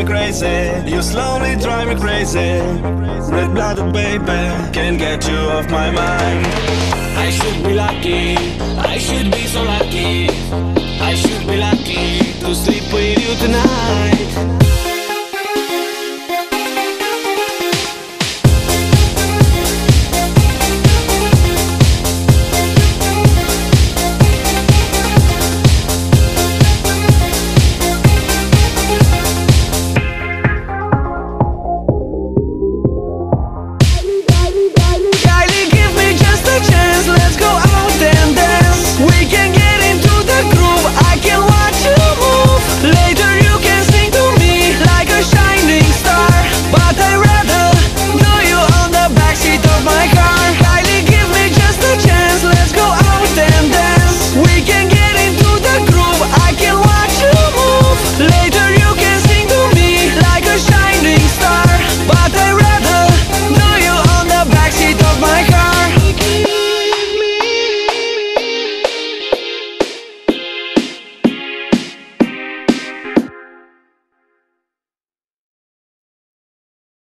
me crazy. You slowly drive me crazy. Red blooded baby, can't get you off my mind. I should be lucky, I should be.